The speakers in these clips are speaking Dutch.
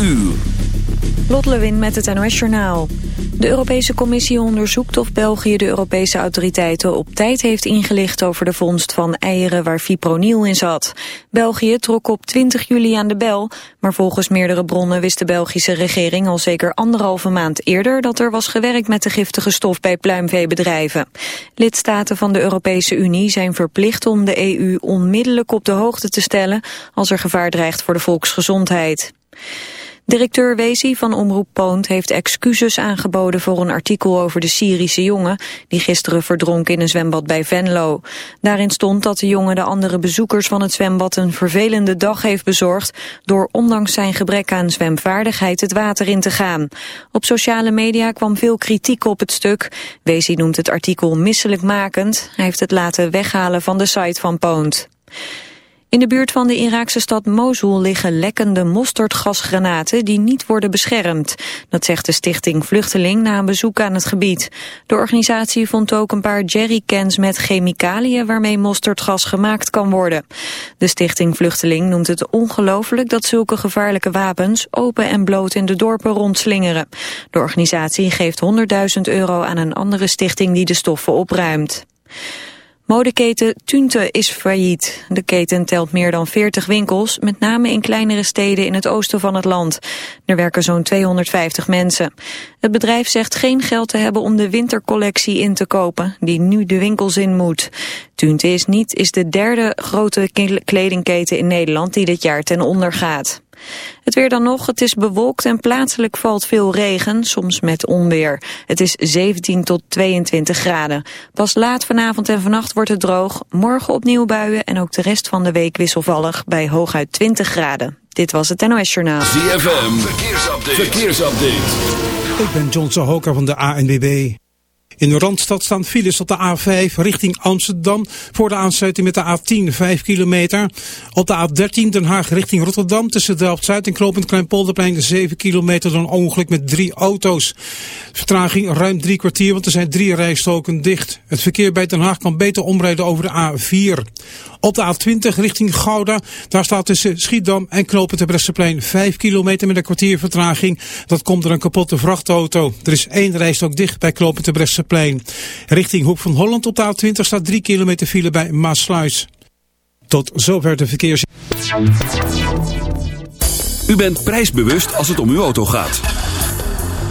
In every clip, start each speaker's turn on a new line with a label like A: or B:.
A: uur.
B: Lot met het NOS Journaal. De Europese Commissie onderzoekt of België de Europese autoriteiten op tijd heeft ingelicht over de vondst van eieren waar fipronil in zat. België trok op 20 juli aan de bel, maar volgens meerdere bronnen wist de Belgische regering al zeker anderhalve maand eerder dat er was gewerkt met de giftige stof bij pluimveebedrijven. Lidstaten van de Europese Unie zijn verplicht om de EU onmiddellijk op de hoogte te stellen als er gevaar dreigt voor de volksgezondheid. Directeur Wezi van Omroep Poont heeft excuses aangeboden voor een artikel over de Syrische jongen die gisteren verdronk in een zwembad bij Venlo. Daarin stond dat de jongen de andere bezoekers van het zwembad een vervelende dag heeft bezorgd door ondanks zijn gebrek aan zwemvaardigheid het water in te gaan. Op sociale media kwam veel kritiek op het stuk. Wezi noemt het artikel misselijkmakend. Hij heeft het laten weghalen van de site van Poont. In de buurt van de Iraakse stad Mosul liggen lekkende mosterdgasgranaten die niet worden beschermd. Dat zegt de stichting Vluchteling na een bezoek aan het gebied. De organisatie vond ook een paar jerrycans met chemicaliën waarmee mosterdgas gemaakt kan worden. De stichting Vluchteling noemt het ongelooflijk dat zulke gevaarlijke wapens open en bloot in de dorpen rondslingeren. De organisatie geeft 100.000 euro aan een andere stichting die de stoffen opruimt. Modeketen Tunte is failliet. De keten telt meer dan 40 winkels, met name in kleinere steden in het oosten van het land. Er werken zo'n 250 mensen. Het bedrijf zegt geen geld te hebben om de wintercollectie in te kopen, die nu de winkels in moet. Tunte is niet is de derde grote kledingketen in Nederland die dit jaar ten onder gaat. Het weer dan nog, het is bewolkt en plaatselijk valt veel regen, soms met onweer. Het is 17 tot 22 graden. Pas laat vanavond en vannacht wordt het droog, morgen opnieuw buien en ook de rest van de week wisselvallig bij hooguit 20 graden. Dit was het NOS Journaal.
A: ZFM, verkeersupdate. verkeersupdate.
C: Ik ben John Sohoka van de ANWB. In de Randstad staan files op de A5 richting Amsterdam voor de aansluiting met de A10 5 kilometer. Op de A13 Den Haag richting Rotterdam tussen Delft-Zuid en Klopend Kleinpolderplein 7 kilometer door een ongeluk met drie auto's. Vertraging ruim drie kwartier, want er zijn drie rijstoken dicht. Het verkeer bij Den Haag kan beter omrijden over de A4. Op de A20 richting Gouda, daar staat tussen Schiedam en Knopend Bresseplein 5 kilometer met een kwartier vertraging. Dat komt door een kapotte vrachtauto. Er is één rijstok dicht bij Knopend Bresseplein. Richting Hoek van Holland op de A20 staat 3 kilometer file bij Maasluis. Tot zover de verkeers...
A: U bent prijsbewust als het om uw auto gaat.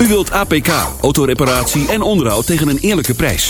A: U wilt APK, autoreparatie en onderhoud tegen een eerlijke prijs.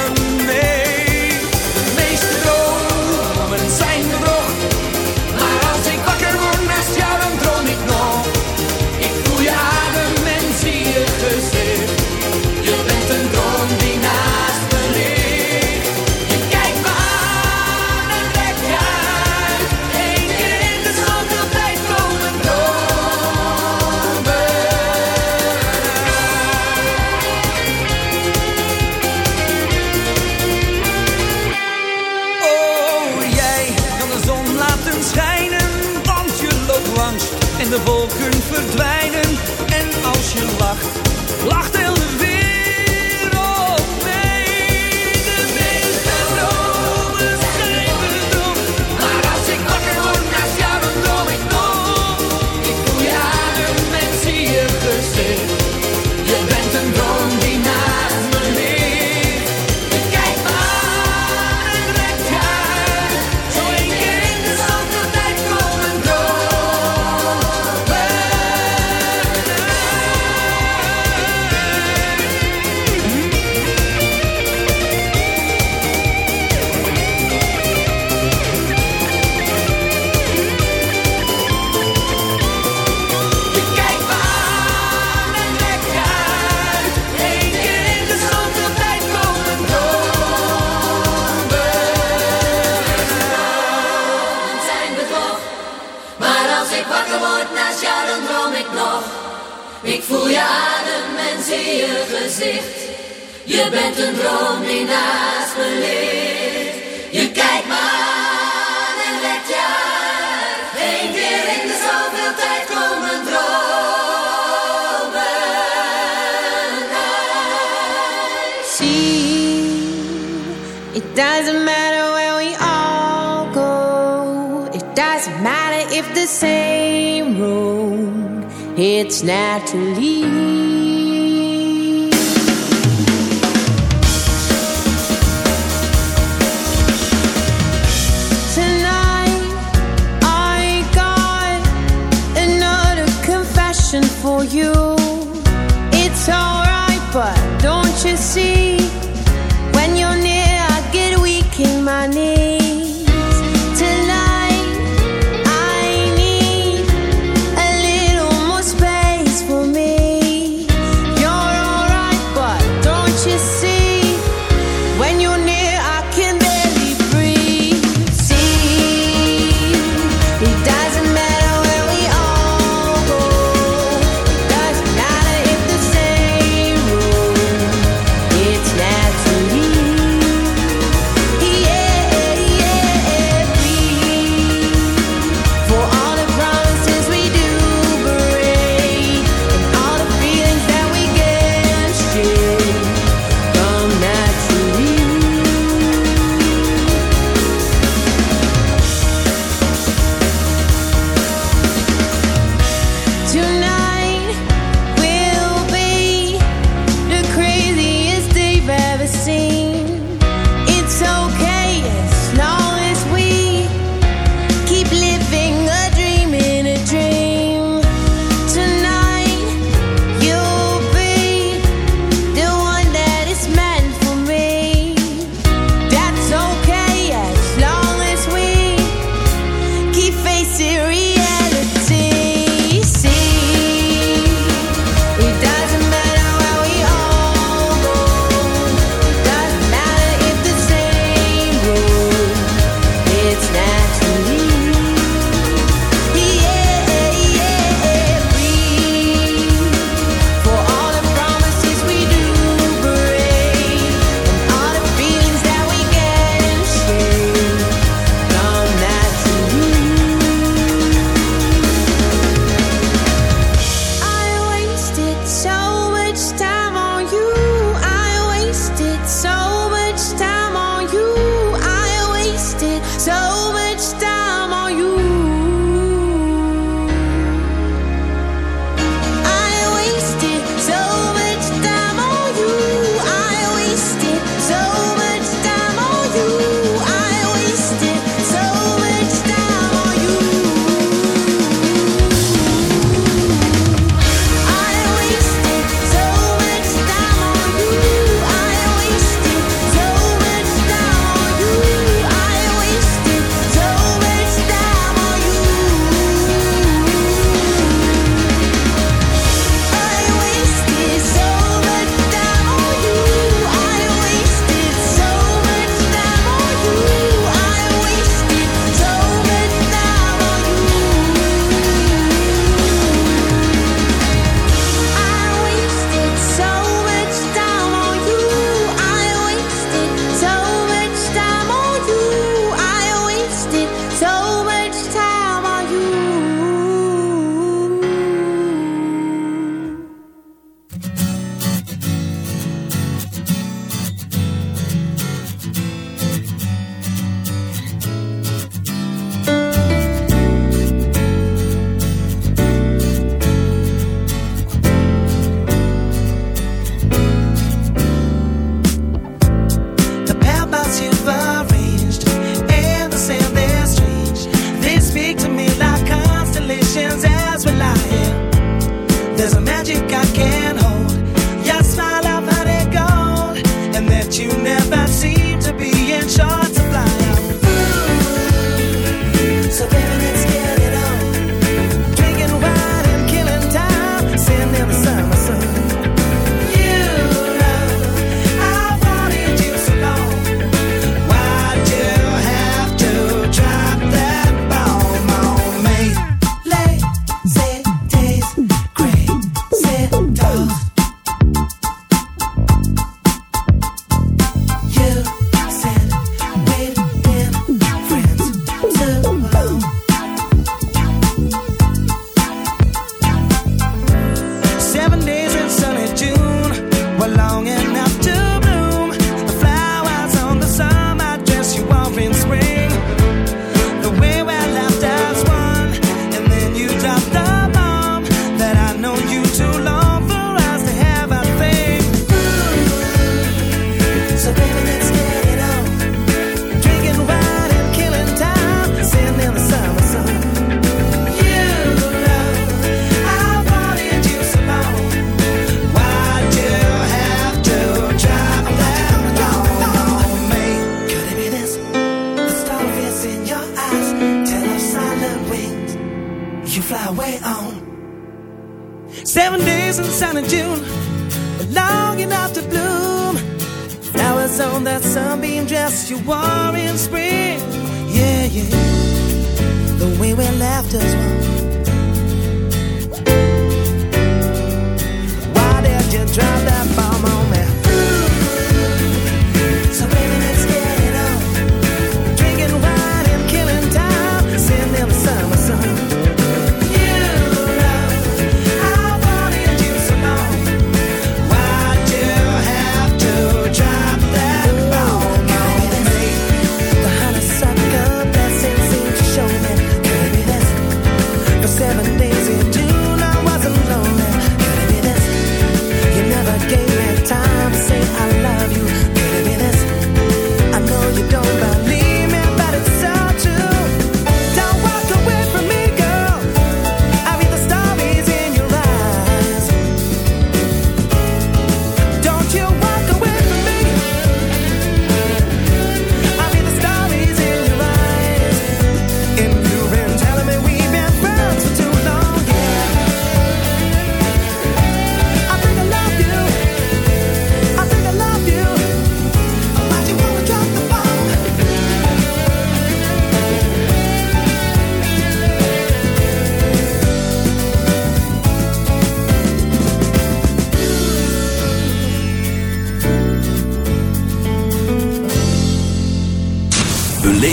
D: Als ik wakker word naast jou, dan droom ik nog. Ik voel je adem en zie je gezicht. Je bent een droom die naast me ligt.
E: it's naturally.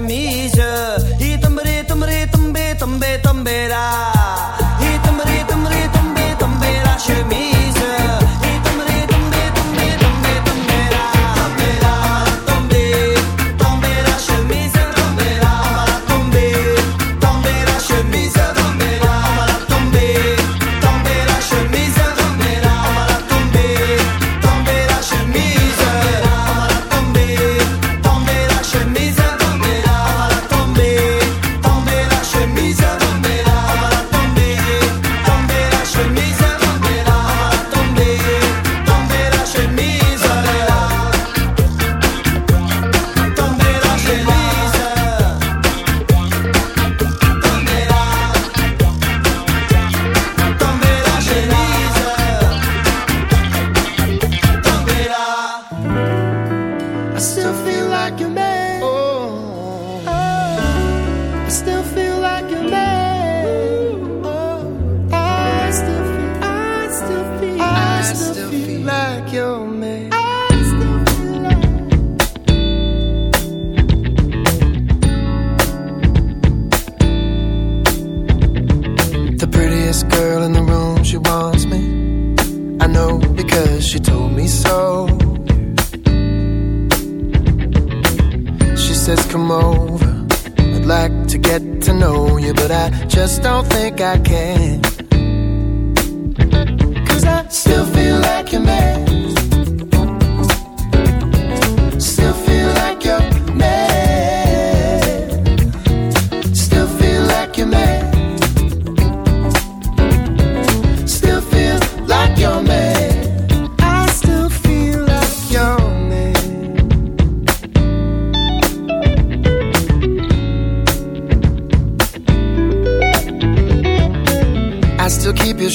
F: me.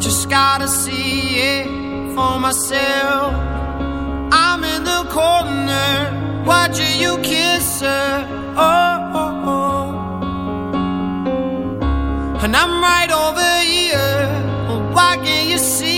G: just gotta see it for myself. I'm in the corner, watching you kiss her. Oh, oh, oh. and I'm right over here. Why can't you see?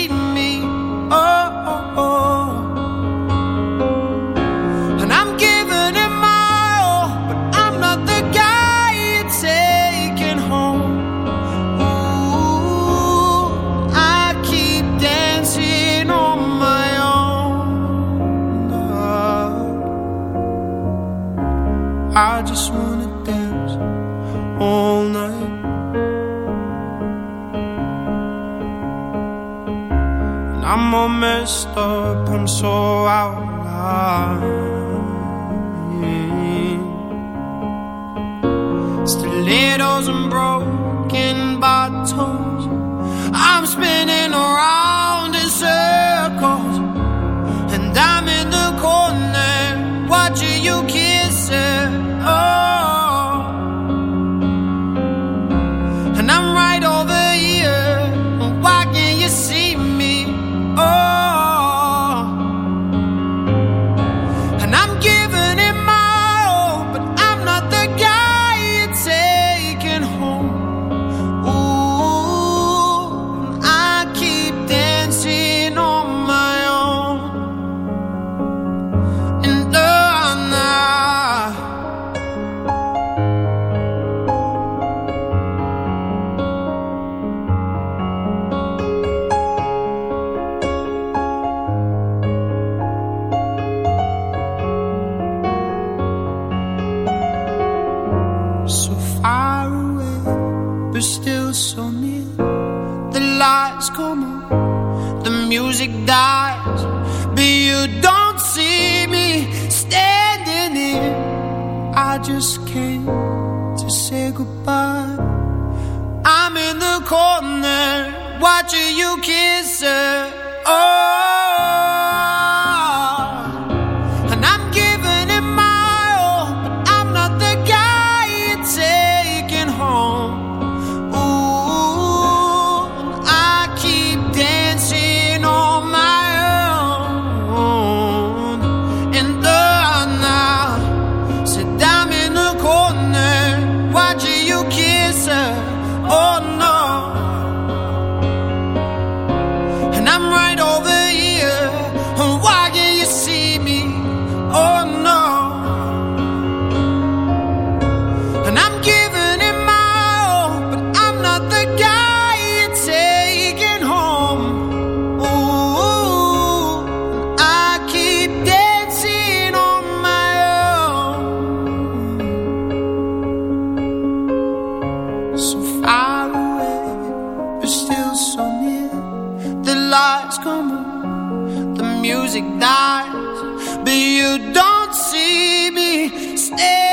G: I'm all messed up and so out of line. Stilettos and broken bottles. I'm spinning around in circles, and I'm in so near. The lights come on, the music dies, but you don't see me
F: stay.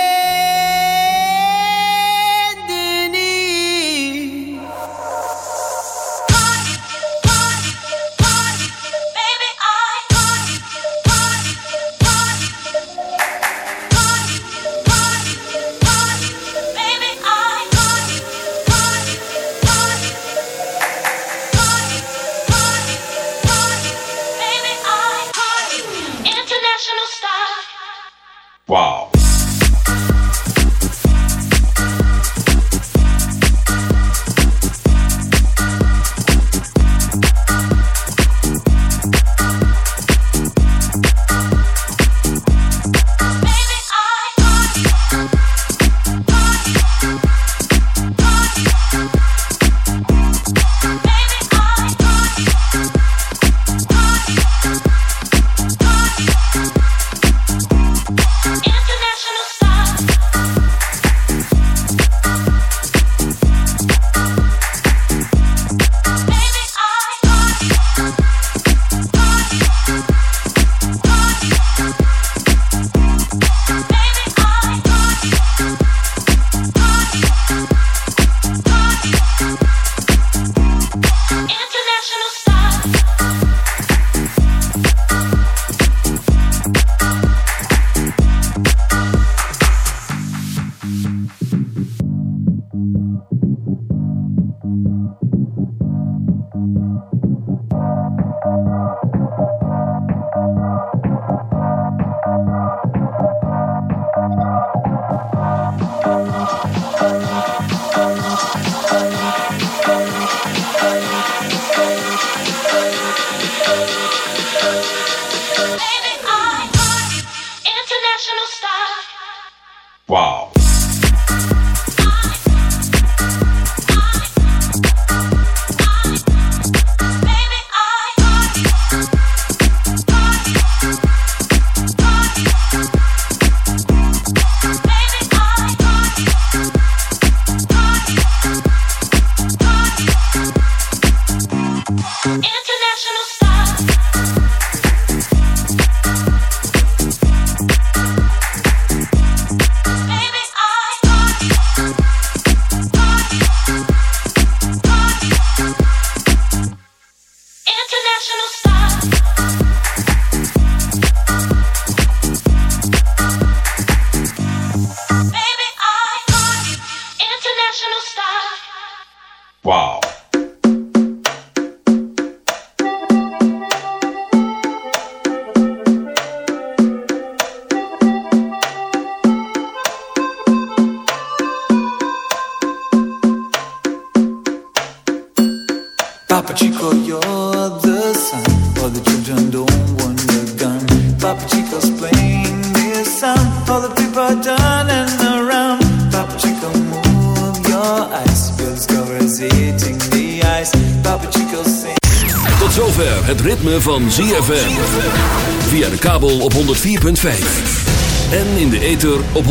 F: Op 106.9.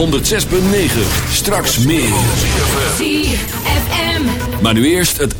F: Straks meer. Maar nu eerst het